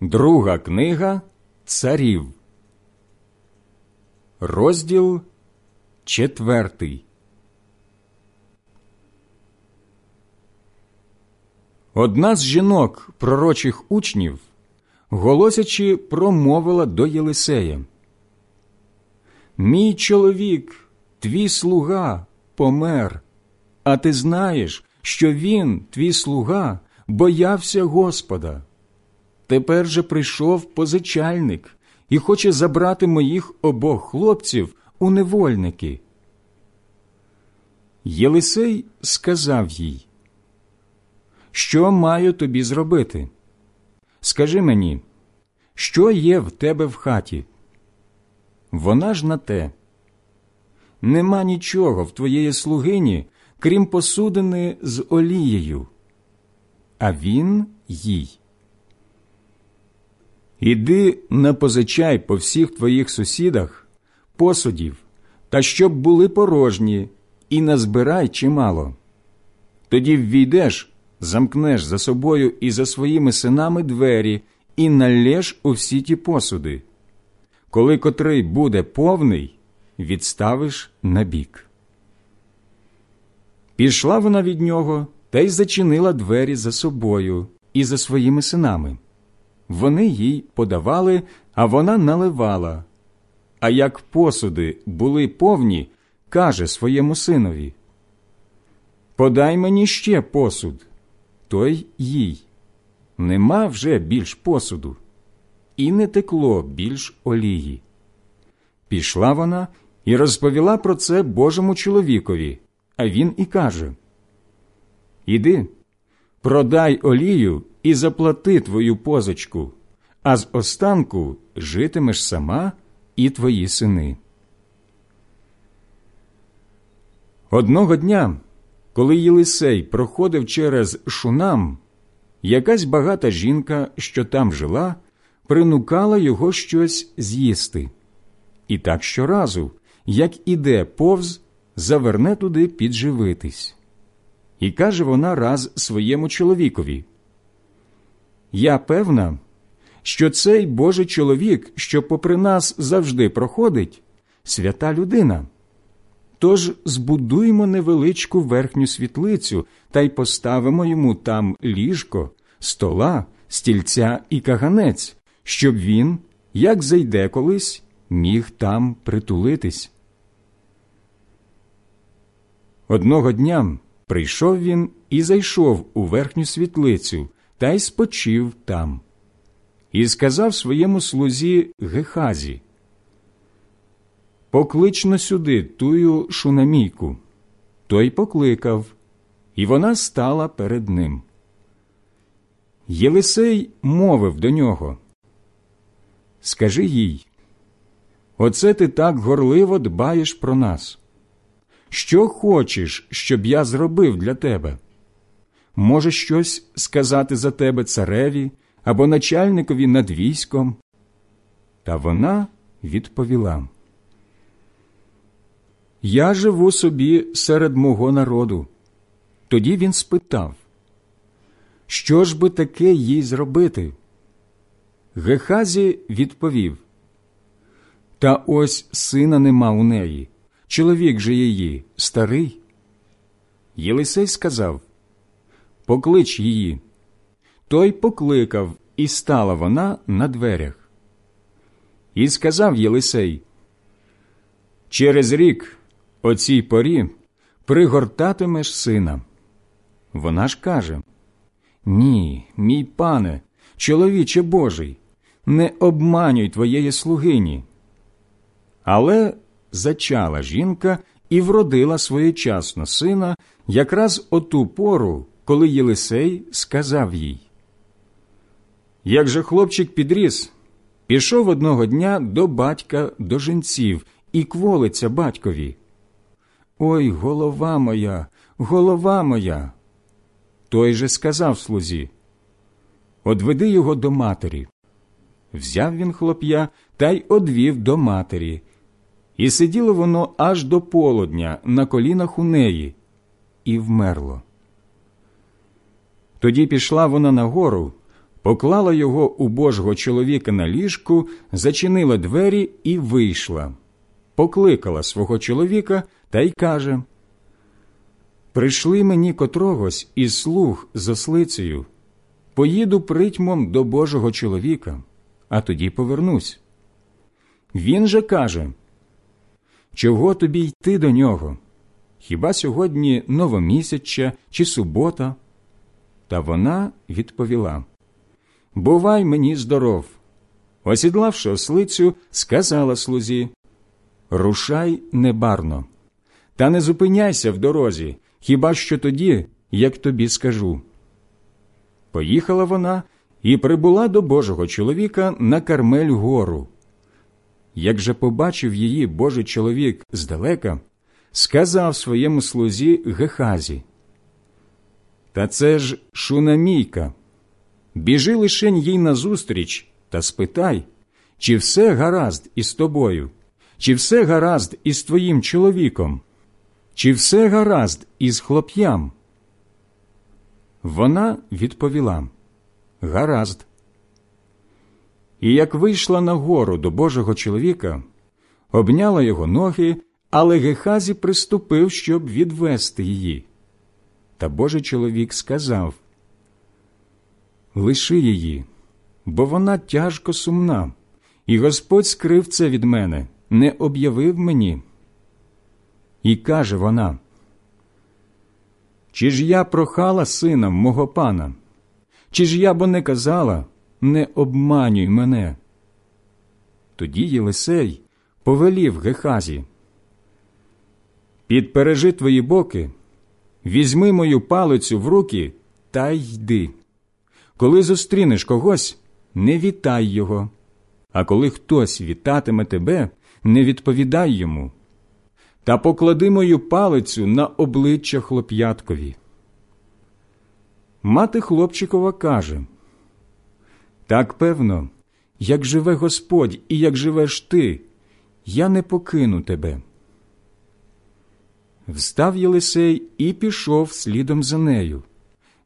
Друга книга Царів, розділ четвертий. Одна з жінок пророчих учнів, голосячи, промовила до Єлисея. Мій чоловік, твій слуга, помер, а ти знаєш, що він, твій слуга, боявся Господа. Тепер же прийшов позичальник і хоче забрати моїх обох хлопців у невольники. Єлисей сказав їй, Що маю тобі зробити? Скажи мені, що є в тебе в хаті? Вона ж на те. Нема нічого в твоєї слугині, крім посудини з олією, а він їй. Іди напозичай по всіх твоїх сусідах посудів, та щоб були порожні, і назбирай чимало. Тоді ввійдеш, замкнеш за собою і за своїми синами двері, і налєш у всі ті посуди. Коли котрий буде повний, відставиш набік. Пішла вона від нього та й зачинила двері за собою і за своїми синами. Вони їй подавали, а вона наливала. А як посуди були повні, каже своєму синові Подай мені ще посуд, той їй. Нема вже більш посуду, і не текло більш олії. Пішла вона і розповіла про це Божому чоловікові, а він і каже Іди, продай олію і заплати твою позичку, а з останку житимеш сама і твої сини. Одного дня, коли Єлисей проходив через шунам, якась багата жінка, що там жила, принукала його щось з'їсти. І так щоразу, як іде повз, заверне туди підживитись. І каже вона раз своєму чоловікові Я певна, що цей Божий чоловік, що попри нас завжди проходить, свята людина. Тож збудуємо невеличку верхню світлицю та й поставимо йому там ліжко, стола, стільця і каганець, щоб він, як зайде колись, міг там притулитись. Одного дня прийшов він і зайшов у верхню світлицю та й спочив там. І сказав своєму слузі Гехазі Поклично сюди тую шунамійку. Той покликав, і вона стала перед ним. Єлисей мовив до нього Скажи їй, оце ти так горливо дбаєш про нас. Що хочеш, щоб я зробив для тебе? Може щось сказати за тебе цареві або начальникові над військом? Та вона відповіла Я живу собі серед мого народу. Тоді він спитав, що ж би таке їй зробити? Гехазі відповів Та ось сина нема у неї, чоловік же її старий. Єлисей сказав Поклич її. Той покликав, і стала вона на дверях. І сказав Єлисей Через рік о цій порі пригортатимеш сина. Вона ж каже Ні, мій пане, чоловіче Божий, не обманюй твоєї слугині. Але зачала жінка і вродила своєчасно сина якраз о ту пору, коли Єлисей сказав їй. Як же хлопчик підріс, пішов одного дня до батька до жінців і кволиться батькові. Ой, голова моя, голова моя. Той же сказав слузі Одведи його до матері. Взяв він хлоп'я та й одвів до матері. І сиділо воно аж до полудня на колінах у неї, і вмерло. Тоді пішла вона нагору, поклала його у Божого чоловіка на ліжку, зачинила двері і вийшла, покликала свого чоловіка та й каже Прийшли мені котрогось із слуг з ослицею, поїду притьмом до Божого чоловіка, а тоді повернусь. Він же каже Чого тобі йти до нього? Хіба сьогодні новомісяччя чи субота? Та вона відповіла Бувай мені здоров. Осідлавши ослицю, сказала слузі Рушай небарно, та не зупиняйся в дорозі, хіба що тоді, як тобі скажу. Поїхала вона і прибула до Божого чоловіка на Кармель гору. Як же побачив її Божий чоловік здалека, сказав своєму слузі Гехазі Та це ж шунамійка. Біжи лишень їй назустріч та спитай, чи все гаразд із тобою, чи все гаразд із твоїм чоловіком, чи все гаразд із хлоп'ям? Вона відповіла Гаразд. І як вийшла на гору до Божого чоловіка, обняла його ноги, але Гехазі приступив, щоб відвести її. Та Божий чоловік сказав Лиши її, бо вона тяжко сумна, і Господь скрив це від мене, не об'явив мені. І каже вона, Чи ж я прохала сина мого пана? Чи ж я бо не казала, не обманюй мене? Тоді Єлисей повелів Гехазі, Підпережи твої боки, візьми мою палицю в руки та йди. Коли зустрінеш когось, не вітай його, а коли хтось вітатиме тебе, не відповідай йому. Та поклади мою палицю на обличчя хлоп'яткові. Мати хлопчикова каже Так певно, як живе Господь і як живеш ти, я не покину тебе. Встав Єлисей і пішов слідом за нею.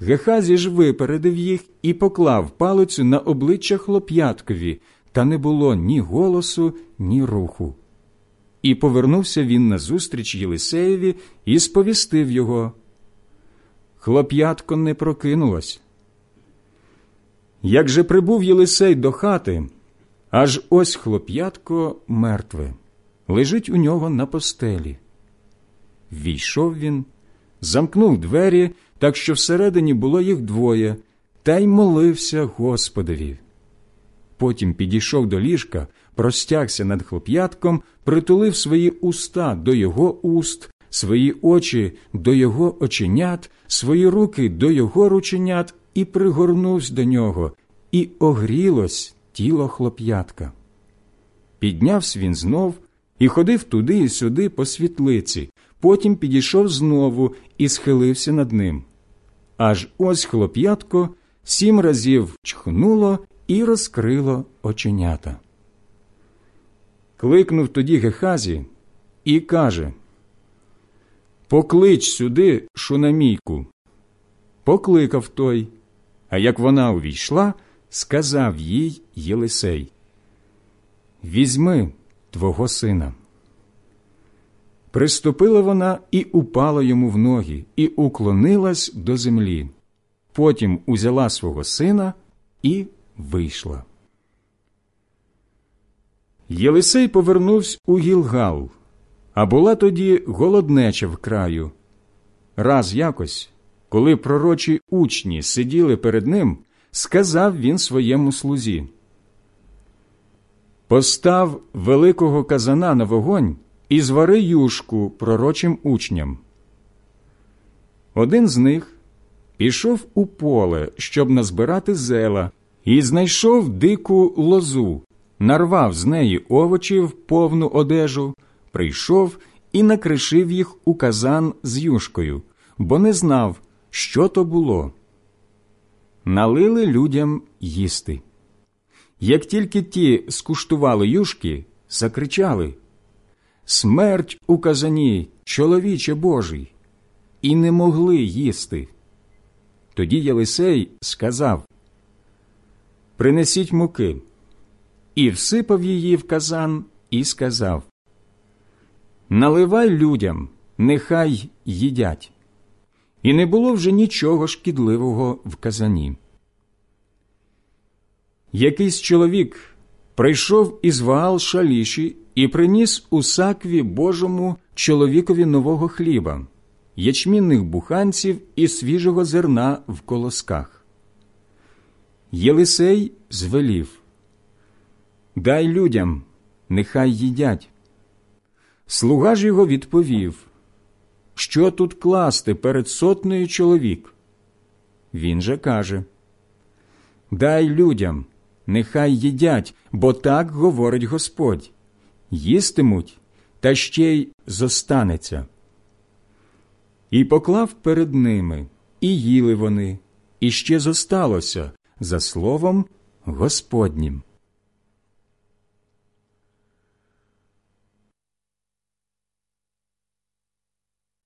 Гехазі ж випередив їх і поклав палицю на обличчя хлоп'яткові, та не було ні голосу, ні руху. І повернувся він назустріч Єлисеєві і сповістив його. Хлоп'ятко не прокинулось. Як же прибув Єлисей до хати, аж ось хлоп'ятко мертве, лежить у нього на постелі. Війшов він, замкнув двері так що всередині було їх двоє, та й молився Господові. Потім підійшов до ліжка, простягся над хлоп'ятком, притулив свої уста до його уст, свої очі до його оченят, свої руки до його рученят і пригорнувся до нього, і огрілось тіло хлоп'ятка. Піднявся він знов і ходив туди і сюди по світлиці, потім підійшов знову і схилився над ним. Аж ось хлоп'ятко сім разів чхнуло і розкрило оченята. Кликнув тоді Гехазі і каже Поклич сюди шунамійку. Покликав той, а як вона увійшла, сказав їй Єлисей Візьми твого сина. Приступила вона і упала йому в ноги, і уклонилась до землі. Потім узяла свого сина і вийшла. Єлисей повернувся у Гілгал, а була тоді голоднеча в краю. Раз якось, коли пророчі учні сиділи перед ним, сказав він своєму слузі Постав великого казана на вогонь і звари юшку пророчим учням. Один з них пішов у поле, щоб назбирати зела, і знайшов дику лозу, нарвав з неї овочів повну одежу, прийшов і накришив їх у казан з юшкою, бо не знав, що то було. Налили людям їсти. Як тільки ті скуштували юшки, закричали Смерть у казані, чоловіче Божий, і не могли їсти. Тоді Єлисей сказав принесіть муки, і всипав її в казан і сказав Наливай людям, нехай їдять. І не було вже нічого шкідливого в казані. Якийсь чоловік прийшов із Ваал Шаліші і приніс у сакві Божому чоловікові нового хліба, ячмінних буханців і свіжого зерна в колосках. Єлисей звелів Дай людям, нехай їдять. Слуга ж його відповів Що тут класти перед сотнею чоловік? Він же каже Дай людям, нехай їдять, бо так говорить Господь їстимуть, та ще й зостанеться. І поклав перед ними, і їли вони, і ще зосталося за словом Господнім.